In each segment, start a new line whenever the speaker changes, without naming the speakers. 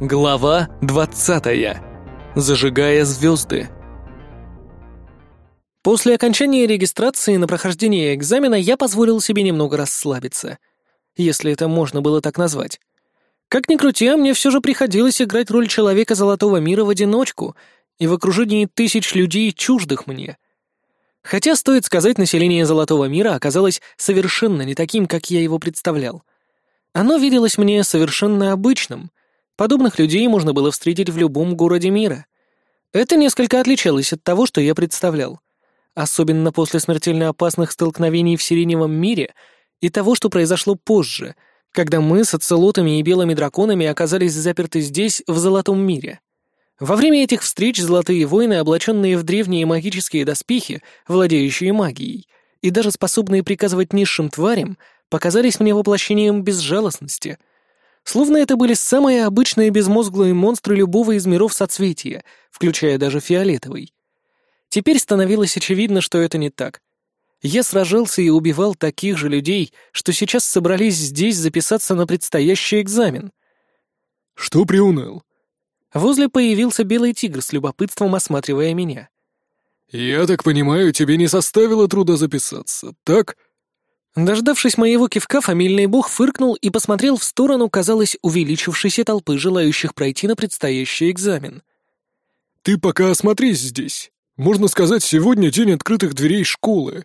Глава 20. Зажигая звезды. После окончания регистрации на прохождение экзамена я позволил себе немного расслабиться, если это можно было так назвать. Как ни крути, а мне все же приходилось играть роль человека Золотого мира в одиночку и в окружении тысяч людей, чуждых мне. Хотя, стоит сказать, население Золотого мира оказалось совершенно не таким, как я его представлял. Оно виделось мне совершенно обычным. Подобных людей можно было встретить в любом городе мира. Это несколько отличалось от того, что я представлял. Особенно после смертельно опасных столкновений в Сиреневом мире и того, что произошло позже, когда мы с оцелотами и белыми драконами оказались заперты здесь, в Золотом мире. Во время этих встреч золотые воины, облаченные в древние магические доспехи, владеющие магией, и даже способные приказывать низшим тварям, показались мне воплощением безжалостности. Словно это были самые обычные безмозглые монстры любого из миров соцветия, включая даже фиолетовый. Теперь становилось очевидно, что это не так. Я сражался и убивал таких же людей, что сейчас собрались здесь записаться на предстоящий экзамен.
«Что приуныл?»
Возле появился белый тигр с любопытством осматривая меня.
«Я так понимаю, тебе не составило труда записаться, так?»
Дождавшись моего кивка, фамильный бог фыркнул и посмотрел в сторону, казалось, увеличившейся толпы желающих пройти на предстоящий экзамен.
«Ты пока осмотрись здесь. Можно сказать, сегодня день открытых дверей школы.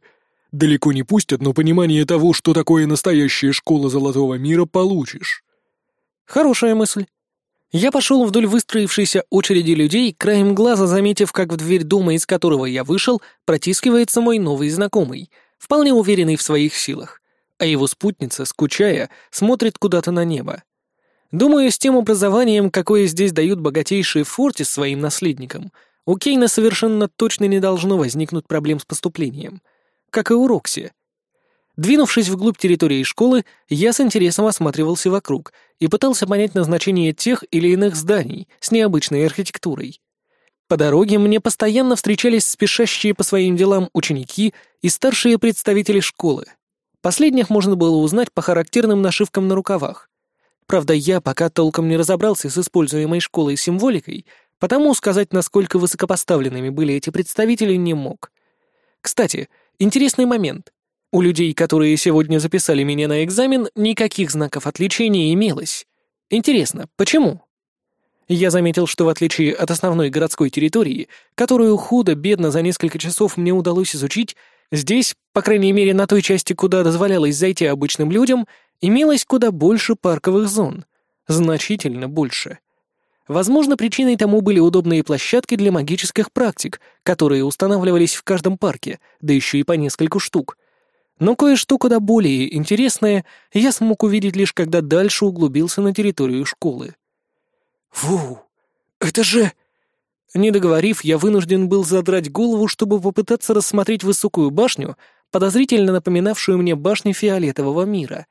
Далеко не пустят, но понимание того, что такое настоящая школа Золотого мира, получишь».
Хорошая мысль. Я пошел вдоль выстроившейся очереди людей, краем глаза заметив, как в дверь дома, из которого я вышел, протискивается мой новый знакомый — вполне уверенный в своих силах, а его спутница, скучая, смотрит куда-то на небо. Думаю, с тем образованием, какое здесь дают богатейшие форти своим наследникам, у Кейна совершенно точно не должно возникнуть проблем с поступлением, как и у Рокси. Двинувшись вглубь территории школы, я с интересом осматривался вокруг и пытался понять назначение тех или иных зданий с необычной архитектурой. По дороге мне постоянно встречались спешащие по своим делам ученики и старшие представители школы. Последних можно было узнать по характерным нашивкам на рукавах. Правда, я пока толком не разобрался с используемой школой символикой, потому сказать, насколько высокопоставленными были эти представители, не мог. Кстати, интересный момент. У людей, которые сегодня записали меня на экзамен, никаких знаков отличия не имелось. Интересно, почему? Я заметил, что в отличие от основной городской территории, которую худо-бедно за несколько часов мне удалось изучить, здесь, по крайней мере на той части, куда дозволялось зайти обычным людям, имелось куда больше парковых зон. Значительно больше. Возможно, причиной тому были удобные площадки для магических практик, которые устанавливались в каждом парке, да еще и по нескольку штук. Но кое-что куда более интересное я смог увидеть лишь когда дальше углубился на территорию школы. «Ву! Это же...» Не договорив, я вынужден был задрать голову, чтобы попытаться рассмотреть высокую башню, подозрительно напоминавшую мне башню фиолетового мира.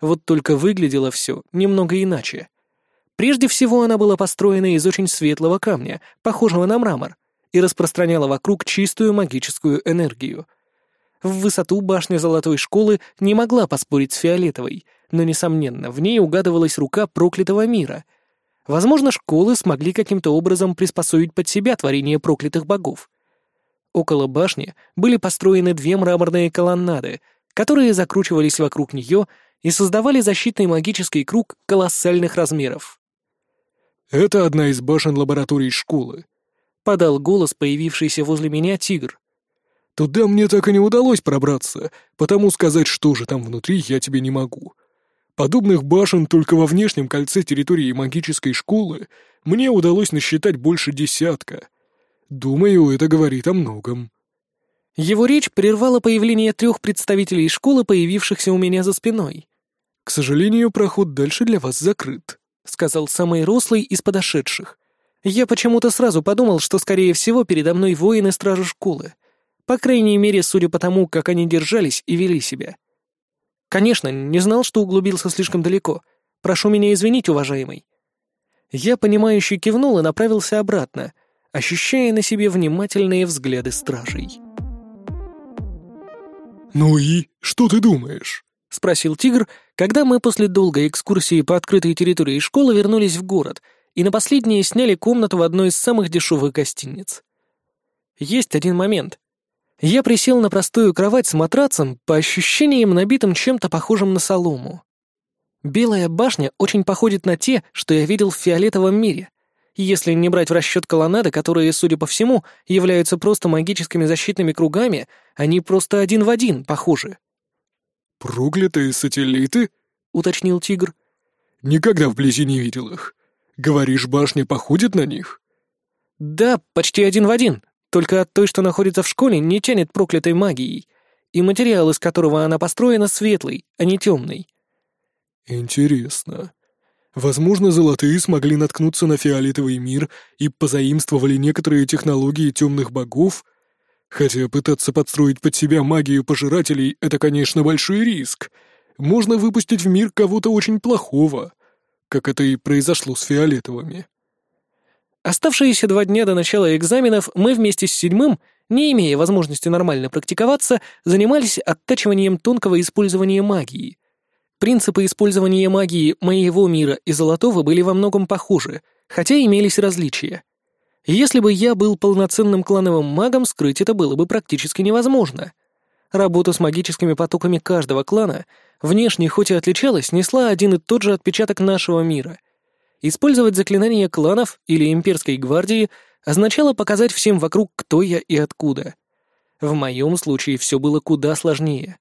Вот только выглядело все немного иначе. Прежде всего, она была построена из очень светлого камня, похожего на мрамор, и распространяла вокруг чистую магическую энергию. В высоту башня Золотой Школы не могла поспорить с фиолетовой, но, несомненно, в ней угадывалась рука проклятого мира — Возможно, школы смогли каким-то образом приспособить под себя творение проклятых богов. Около башни были построены две мраморные колоннады, которые закручивались вокруг нее и создавали защитный магический круг колоссальных размеров.
«Это одна из башен лабораторий школы», — подал голос появившийся возле меня тигр. «Туда мне так и не удалось пробраться, потому сказать, что же там внутри, я тебе не могу. Подобных башен только во внешнем кольце территории магической школы мне удалось насчитать больше десятка. Думаю, это говорит о многом.
Его речь прервала появление трех представителей школы, появившихся у меня за спиной.
«К сожалению, проход дальше для вас закрыт», — сказал самый рослый из подошедших. Я почему-то сразу подумал, что, скорее всего, передо мной воины стражи школы. По крайней мере, судя по тому, как они держались и вели себя. «Конечно, не знал, что углубился слишком далеко. Прошу меня извинить, уважаемый». Я, понимающе кивнул и направился обратно, ощущая на себе внимательные взгляды стражей. «Ну и что ты думаешь?»
— спросил тигр, когда мы после долгой экскурсии по открытой территории школы вернулись в город и на последнее сняли комнату в одной из самых дешевых гостиниц. Есть один момент. Я присел на простую кровать с матрацем, по ощущениям набитым чем-то похожим на солому. Белая башня очень походит на те, что я видел в фиолетовом мире, если не брать в расчет колоннады, которые, судя по всему, являются просто магическими защитными кругами, они просто один в один похожи.
«Проклятые сателлиты?» — уточнил тигр. «Никогда вблизи не видел их. Говоришь, башня походит на них?»
«Да, почти один в один. Только от той, что находится в школе, не тянет проклятой магией, и материал, из которого она построена, светлый, а не темный.
Интересно. Возможно, золотые смогли наткнуться на фиолетовый мир и позаимствовали некоторые технологии темных богов? Хотя пытаться подстроить под себя магию пожирателей — это, конечно, большой риск. Можно выпустить в мир кого-то очень плохого, как это и произошло с фиолетовыми.
Оставшиеся два дня до начала экзаменов мы вместе с седьмым, не имея возможности нормально практиковаться, занимались оттачиванием тонкого использования магии. Принципы использования магии моего мира и золотого были во многом похожи, хотя имелись различия. Если бы я был полноценным клановым магом, скрыть это было бы практически невозможно. Работа с магическими потоками каждого клана, внешне хоть и отличалась, несла один и тот же отпечаток нашего мира — Использовать заклинания кланов или имперской гвардии означало показать всем вокруг, кто я и откуда. В моем случае все было куда сложнее.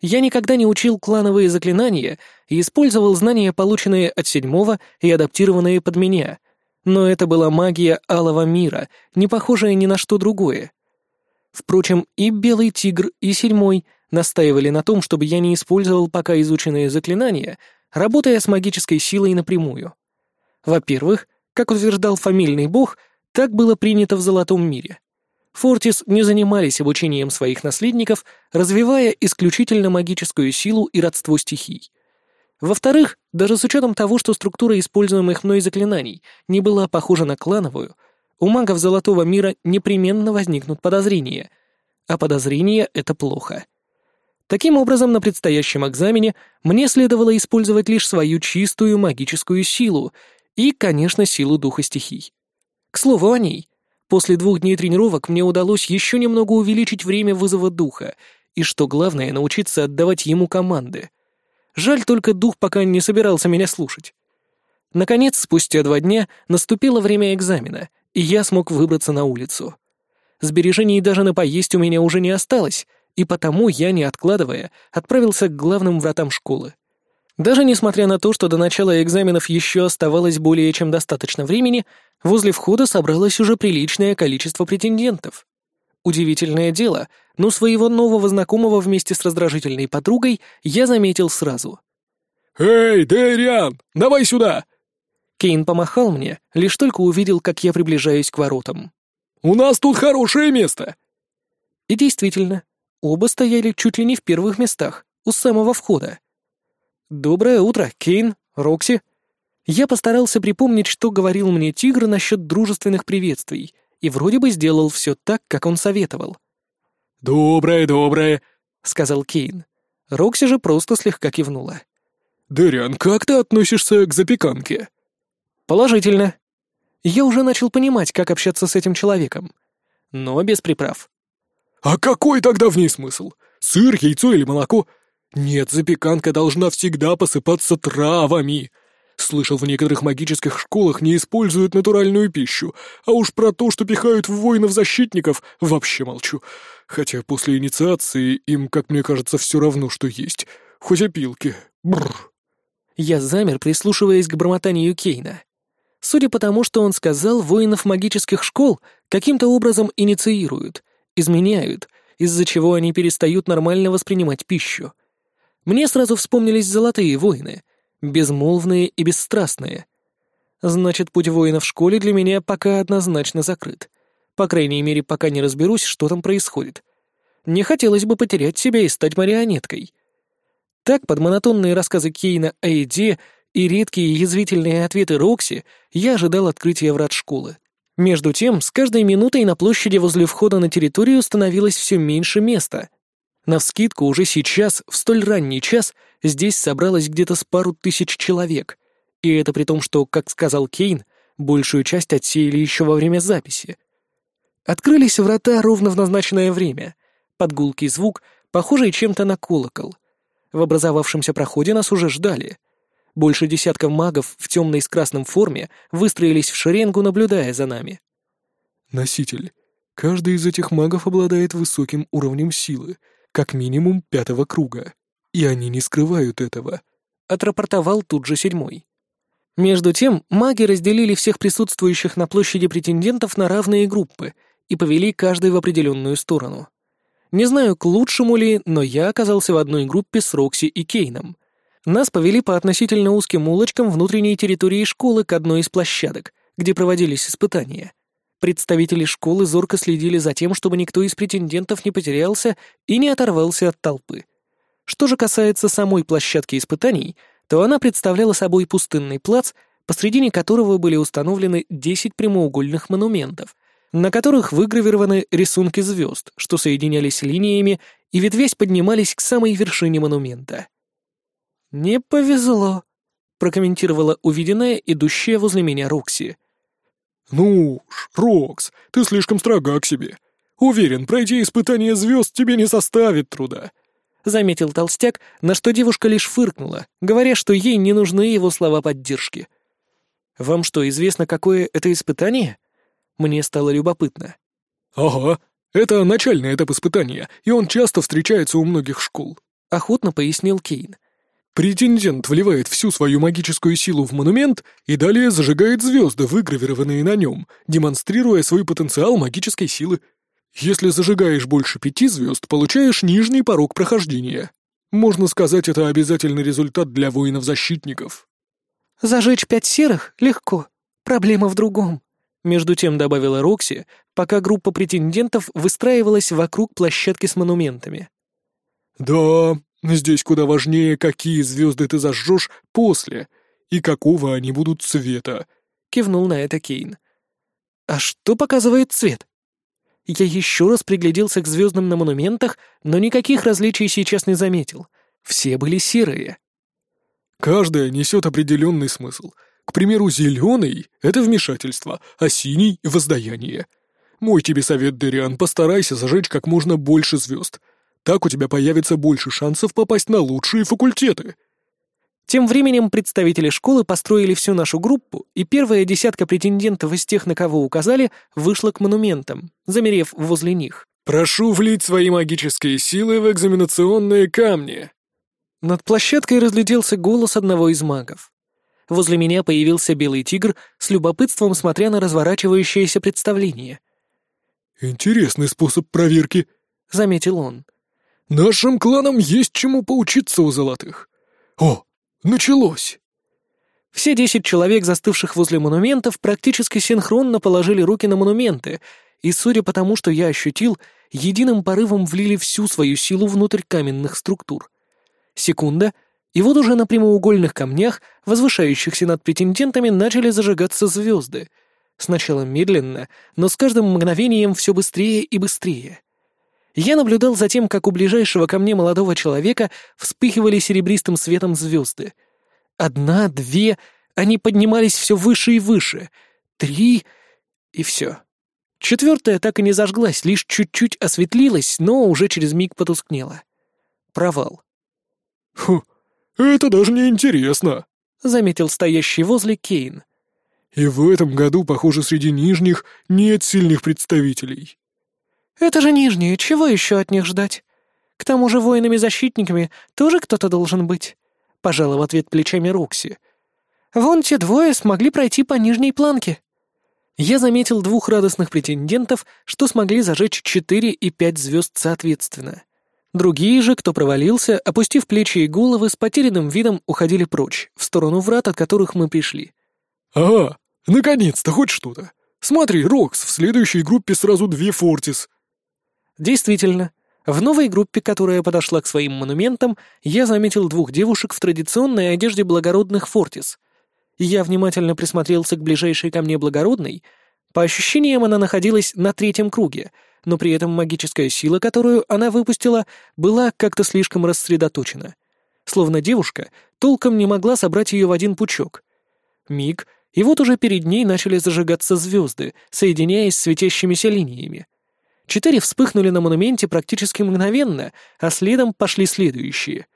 Я никогда не учил клановые заклинания и использовал знания, полученные от седьмого и адаптированные под меня. Но это была магия алого мира, не похожая ни на что другое. Впрочем, и Белый Тигр, и Седьмой настаивали на том, чтобы я не использовал пока изученные заклинания, работая с магической силой напрямую. Во-первых, как утверждал фамильный бог, так было принято в Золотом мире. Фортис не занимались обучением своих наследников, развивая исключительно магическую силу и родство стихий. Во-вторых, даже с учетом того, что структура используемых мной заклинаний не была похожа на клановую, у магов Золотого мира непременно возникнут подозрения. А подозрения — это плохо. Таким образом, на предстоящем экзамене мне следовало использовать лишь свою чистую магическую силу и, конечно, силу духа стихий. К слову о ней. После двух дней тренировок мне удалось еще немного увеличить время вызова духа, и, что главное, научиться отдавать ему команды. Жаль только дух пока не собирался меня слушать. Наконец, спустя два дня, наступило время экзамена, и я смог выбраться на улицу. Сбережений даже на поесть у меня уже не осталось, и потому я, не откладывая, отправился к главным вратам школы. Даже несмотря на то, что до начала экзаменов еще оставалось более чем достаточно времени, возле входа собралось уже приличное количество претендентов. Удивительное дело, но своего нового знакомого вместе с раздражительной подругой я заметил сразу.
«Эй, Дэриан, давай сюда!»
Кейн помахал мне, лишь только увидел, как я приближаюсь к воротам.
«У нас тут хорошее место!»
И действительно, оба стояли чуть ли не в первых местах, у самого входа. «Доброе утро, Кейн, Рокси». Я постарался припомнить, что говорил мне тигр насчет дружественных приветствий, и вроде бы сделал все так, как он советовал.
«Доброе, доброе», — сказал
Кейн. Рокси же просто слегка кивнула.
«Дыриан, как ты относишься к запеканке?»
«Положительно. Я уже начал понимать, как общаться с этим человеком. Но без приправ».
«А какой тогда в ней смысл? Сыр, яйцо или молоко? Нет, запеканка должна всегда посыпаться травами. Слышал, в некоторых магических школах не используют натуральную пищу, а уж про то, что пихают в воинов-защитников, вообще молчу. Хотя после инициации им, как мне кажется, все равно, что есть. Хоть опилки. Бррр.
Я замер, прислушиваясь к бормотанию Кейна. Судя по тому, что он сказал, воинов магических школ каким-то образом инициируют, изменяют, из-за чего они перестают нормально воспринимать пищу. Мне сразу вспомнились золотые воины, безмолвные и бесстрастные. Значит, путь воина в школе для меня пока однозначно закрыт. По крайней мере, пока не разберусь, что там происходит. Не хотелось бы потерять себя и стать марионеткой. Так, под монотонные рассказы Кейна о еде и редкие язвительные ответы Рокси, я ожидал открытия врат школы. Между тем, с каждой минутой на площади возле входа на территорию становилось все меньше места — Навскидку уже сейчас, в столь ранний час, здесь собралось где-то с пару тысяч человек. И это при том, что, как сказал Кейн, Большую часть отсеяли еще во время записи. Открылись врата ровно в назначенное время. Подгулкий звук, похожий чем-то на колокол. В образовавшемся проходе нас уже ждали. Больше десятка магов в темной с красном форме выстроились в шеренгу, наблюдая за нами.
«Носитель. Каждый из этих магов обладает высоким уровнем силы, как минимум пятого круга. И они не скрывают этого», —
отрапортовал тут же седьмой. Между тем, маги разделили всех присутствующих на площади претендентов на равные группы — и повели каждый в определенную сторону. Не знаю, к лучшему ли, но я оказался в одной группе с Рокси и Кейном. Нас повели по относительно узким улочкам внутренней территории школы к одной из площадок, где проводились испытания. Представители школы зорко следили за тем, чтобы никто из претендентов не потерялся и не оторвался от толпы. Что же касается самой площадки испытаний, то она представляла собой пустынный плац, посредине которого были установлены 10 прямоугольных монументов — на которых выгравированы рисунки звезд, что соединялись линиями и ветвясь поднимались к самой вершине монумента. «Не повезло», — прокомментировала увиденная идущая возле меня Рокси.
«Ну уж, Рокс, ты слишком строга к себе. Уверен, пройти испытание звезд тебе не составит труда», —
заметил толстяк, на что девушка лишь фыркнула, говоря, что ей не нужны его слова поддержки. «Вам что, известно, какое это испытание?» Мне стало любопытно.
«Ага, это начальный этап испытания, и он часто встречается у многих школ», —
охотно пояснил Кейн.
«Претендент вливает всю свою магическую силу в монумент и далее зажигает звезды, выгравированные на нем, демонстрируя свой потенциал магической силы. Если зажигаешь больше пяти звезд, получаешь нижний порог прохождения. Можно сказать, это обязательный результат для воинов-защитников».
«Зажечь пять серых легко. Проблема в другом»,
между тем добавила Рокси, пока группа претендентов выстраивалась вокруг площадки с монументами.
«Да, здесь куда важнее, какие звезды ты зажжешь после и какого они будут цвета», —
кивнул на это Кейн. «А что показывает цвет?» Я еще раз пригляделся к звездам на монументах, но никаких различий сейчас не заметил. Все были серые.
«Каждая несет определенный смысл», к примеру, зеленый — это вмешательство, а синий — воздаяние. Мой тебе совет, Дериан, постарайся зажечь как можно больше звезд. Так у тебя появится больше шансов попасть на лучшие факультеты.
Тем временем представители школы построили всю нашу группу, и первая десятка претендентов из тех, на кого указали, вышла к монументам, замерев возле них.
«Прошу влить свои магические силы в экзаменационные камни!»
Над площадкой разлетелся голос одного из магов. Возле меня появился белый тигр, с любопытством смотря на разворачивающееся представление.
«Интересный способ проверки», — заметил он. «Нашим кланам есть чему поучиться у золотых. О, началось!»
Все десять человек, застывших возле монументов, практически синхронно положили руки на монументы, и, судя по тому, что я ощутил, единым порывом влили всю свою силу внутрь каменных структур. Секунда — и вот уже на прямоугольных камнях, возвышающихся над претендентами, начали зажигаться звезды. Сначала медленно, но с каждым мгновением все быстрее и быстрее. Я наблюдал за тем, как у ближайшего ко мне молодого человека вспыхивали серебристым светом звезды. Одна, две, они поднимались все выше и выше. Три, и все. Четвертая так и не зажглась, лишь чуть-чуть осветлилась, но уже через миг потускнела. Провал.
«Фу, «Это даже не интересно», —
заметил стоящий возле Кейн.
«И в этом году, похоже, среди нижних нет сильных представителей».
«Это же нижние, чего еще от них ждать? К тому же воинами-защитниками тоже кто-то должен быть», — пожала в ответ плечами Рокси. «Вон те двое смогли пройти по нижней планке».
Я заметил двух радостных претендентов, что смогли зажечь четыре и пять звезд соответственно. Другие же, кто провалился, опустив плечи и головы, с потерянным видом уходили прочь, в сторону врат, от которых мы пришли.
«Ага, наконец-то хоть что-то! Смотри, Рокс, в следующей группе сразу две Фортис!»
Действительно, в новой группе, которая подошла к своим монументам, я заметил двух девушек в традиционной одежде благородных Фортис. Я внимательно присмотрелся к ближайшей ко мне благородной. По ощущениям, она находилась на третьем круге — но при этом магическая сила, которую она выпустила, была как-то слишком рассредоточена. Словно девушка толком не могла собрать ее в один пучок. Миг, И вот уже перед ней начали зажигаться звезды, соединяясь светящимися линиями. Четыре вспыхнули на монументе практически мгновенно, а следом пошли следующие.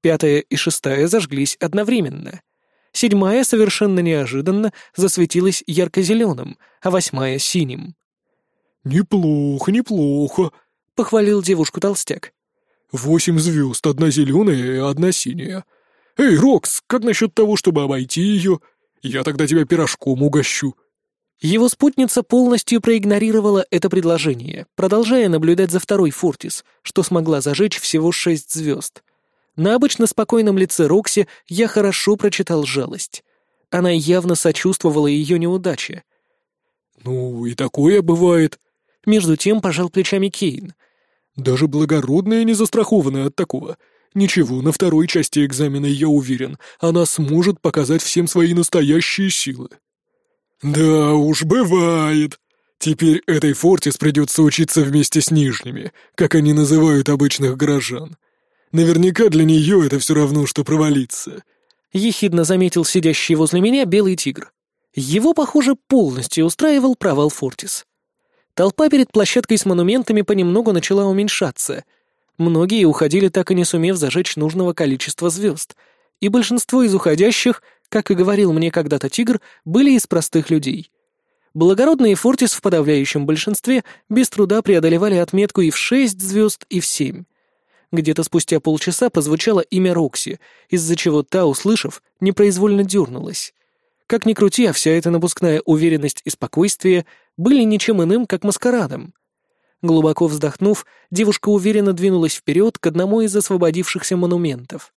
Пятая и шестая зажглись одновременно. Седьмая совершенно неожиданно засветилась ярко-зеленым, а восьмая — синим.
«Неплохо, неплохо», —
похвалил девушку толстяк.
«Восемь звезд, одна зеленая и одна синяя. Эй, Рокс, как насчет того, чтобы обойти ее? Я тогда тебя пирожком угощу».
Его спутница полностью проигнорировала это предложение, продолжая наблюдать за второй Фортис, что смогла зажечь всего шесть звезд. На обычно спокойном лице Рокси я хорошо прочитал жалость. Она явно сочувствовала ее неудаче.
«Ну, и такое бывает», —
между тем пожал плечами Кейн.
«Даже благородная не застрахована от такого. Ничего, на второй части экзамена, я уверен, она сможет показать всем свои настоящие силы». «Да уж, бывает. Теперь этой Фортис придется учиться вместе с нижними, как они называют обычных горожан. Наверняка для нее это все равно, что провалиться».
Ехидно заметил сидящий возле меня белый тигр. Его, похоже, полностью устраивал провал Фортис. Толпа перед площадкой с монументами понемногу начала уменьшаться. Многие уходили, так и не сумев зажечь нужного количества звезд, и большинство из уходящих — как и говорил мне когда-то тигр, были из простых людей. Благородные Фортис в подавляющем большинстве без труда преодолевали отметку и в шесть звезд, и в семь. Где-то спустя полчаса позвучало имя Рокси, из-за чего та, услышав, непроизвольно дернулась. Как ни крути, а вся эта напускная уверенность и спокойствие были ничем иным, как маскарадом. Глубоко вздохнув, девушка уверенно двинулась вперед к одному из освободившихся монументов.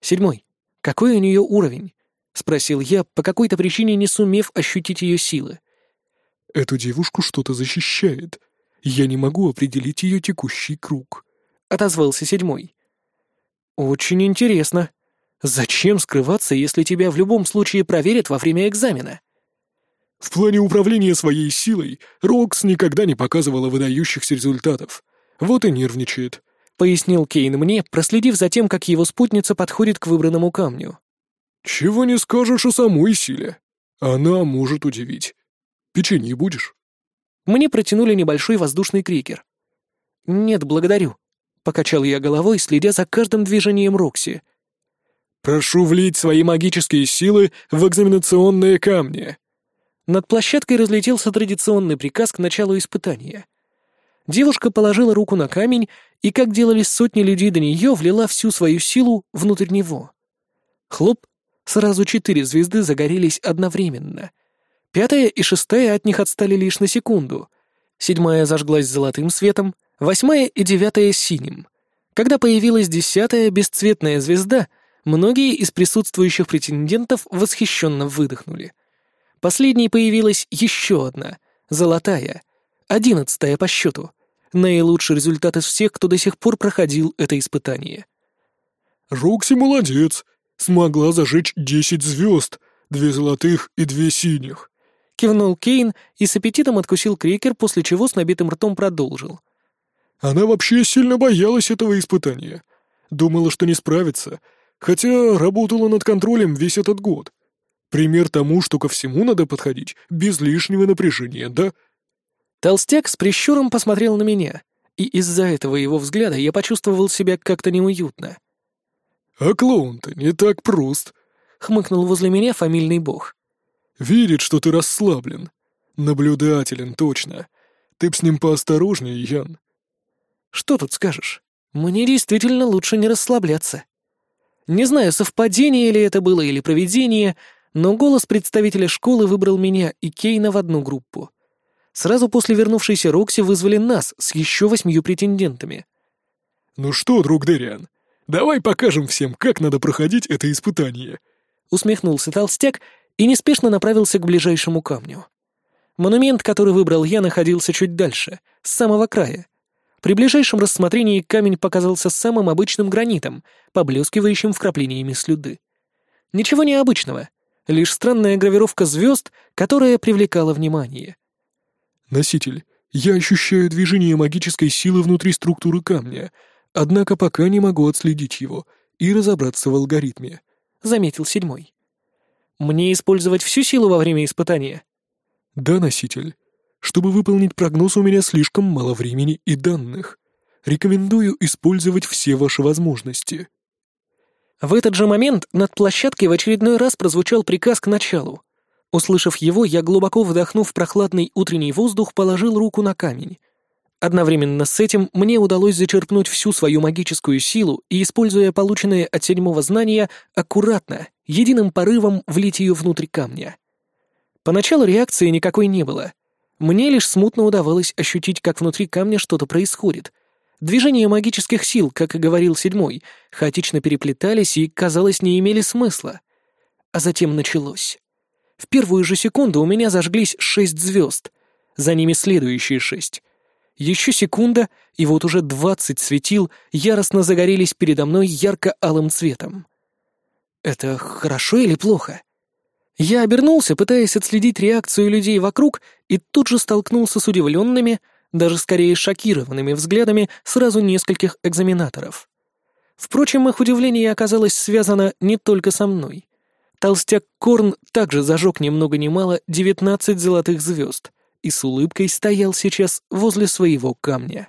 Седьмой. Какой у нее уровень? — спросил я, по какой-то причине не сумев ощутить ее силы.
«Эту девушку что-то защищает. Я не могу определить ее текущий круг», —
отозвался седьмой. «Очень интересно. Зачем скрываться, если тебя в любом случае проверят во время экзамена?»
В плане управления своей силой Рокс никогда не показывала выдающихся результатов. Вот и нервничает», —
пояснил Кейн мне, проследив за тем, как его спутница подходит к выбранному камню.
«Чего не скажешь о самой силе. Она может удивить. Печенье будешь?»
Мне протянули небольшой воздушный крикер. «Нет, благодарю», — покачал я головой, следя за каждым движением Рокси.
«Прошу влить свои магические силы в экзаменационные камни».
Над площадкой разлетелся традиционный приказ к началу испытания. Девушка положила руку на камень и, как делали сотни людей до нее, влила всю свою силу внутрь него. Хлоп, Сразу четыре звезды загорелись одновременно. Пятая и шестая от них отстали лишь на секунду. Седьмая зажглась золотым светом, восьмая и девятая — синим. Когда появилась десятая бесцветная звезда, многие из присутствующих претендентов восхищенно выдохнули. Последней появилась еще одна, золотая, одиннадцатая по счету. Наилучший результат из всех, кто до сих пор проходил это испытание.
«Рокси молодец», смогла зажечь десять звезд, две золотых и две синих.
Кивнул Кейн и с аппетитом откусил крекер, после чего с набитым ртом продолжил.
Она вообще сильно боялась этого испытания. Думала, что не справится, хотя работала над контролем весь этот год. Пример тому, что ко всему надо подходить без лишнего напряжения, да?
Толстяк с прищуром посмотрел на меня, и из-за этого его взгляда я почувствовал себя как-то неуютно.
«А клоун-то не так прост», —
хмыкнул возле меня фамильный бог.
«Верит, что ты расслаблен. Наблюдателен, точно. Ты б с ним поосторожнее, Ян».
«Что тут скажешь? Мне действительно лучше не расслабляться». Не знаю, совпадение ли это было или проведение, но голос представителя школы выбрал меня и Кейна в одну группу. Сразу после вернувшейся Рокси вызвали нас с еще восьмью претендентами.
«Ну что, друг Дериан, Давай покажем всем, как надо проходить это испытание!»
Усмехнулся толстяк и неспешно направился к ближайшему камню. Монумент, который выбрал я, находился чуть дальше, с самого края. При ближайшем рассмотрении камень показался самым обычным гранитом, поблескивающим вкраплениями слюды. Ничего необычного, лишь странная гравировка звезд, которая привлекала внимание.
«Носитель, я ощущаю движение магической силы внутри структуры камня», Однако пока не могу отследить его и разобраться в алгоритме», —
заметил седьмой. Мне использовать всю силу во время испытания?
Да, носитель. Чтобы выполнить прогноз, у меня слишком мало времени и данных. Рекомендую использовать все ваши возможности.
В этот же момент над площадкой в очередной раз прозвучал приказ к началу. Услышав его, я, глубоко вдохнув прохладный утренний воздух, положил руку на камень. Одновременно с этим мне удалось зачерпнуть всю свою магическую силу и, используя полученное от седьмого знания, аккуратно, единым порывом влить ее внутрь камня. Поначалу реакции никакой не было. Мне лишь смутно удавалось ощутить, как внутри камня что-то происходит. Движения магических сил, как и говорил седьмой, хаотично переплетались и, казалось, не имели смысла. А затем началось. В первую же секунду у меня зажглись шесть звезд, за ними следующие шесть. Еще секунда, и вот уже двадцать светил яростно загорелись передо мной ярко-алым цветом. Это хорошо или плохо? Я обернулся, пытаясь отследить реакцию людей вокруг, и тут же столкнулся с удивленными, даже скорее шокированными взглядами сразу нескольких экзаменаторов. Впрочем, их удивление оказалось связано не только со мной. Толстяк Корн также зажег ни много ни мало девятнадцать золотых звезд и с улыбкой стоял сейчас возле своего камня.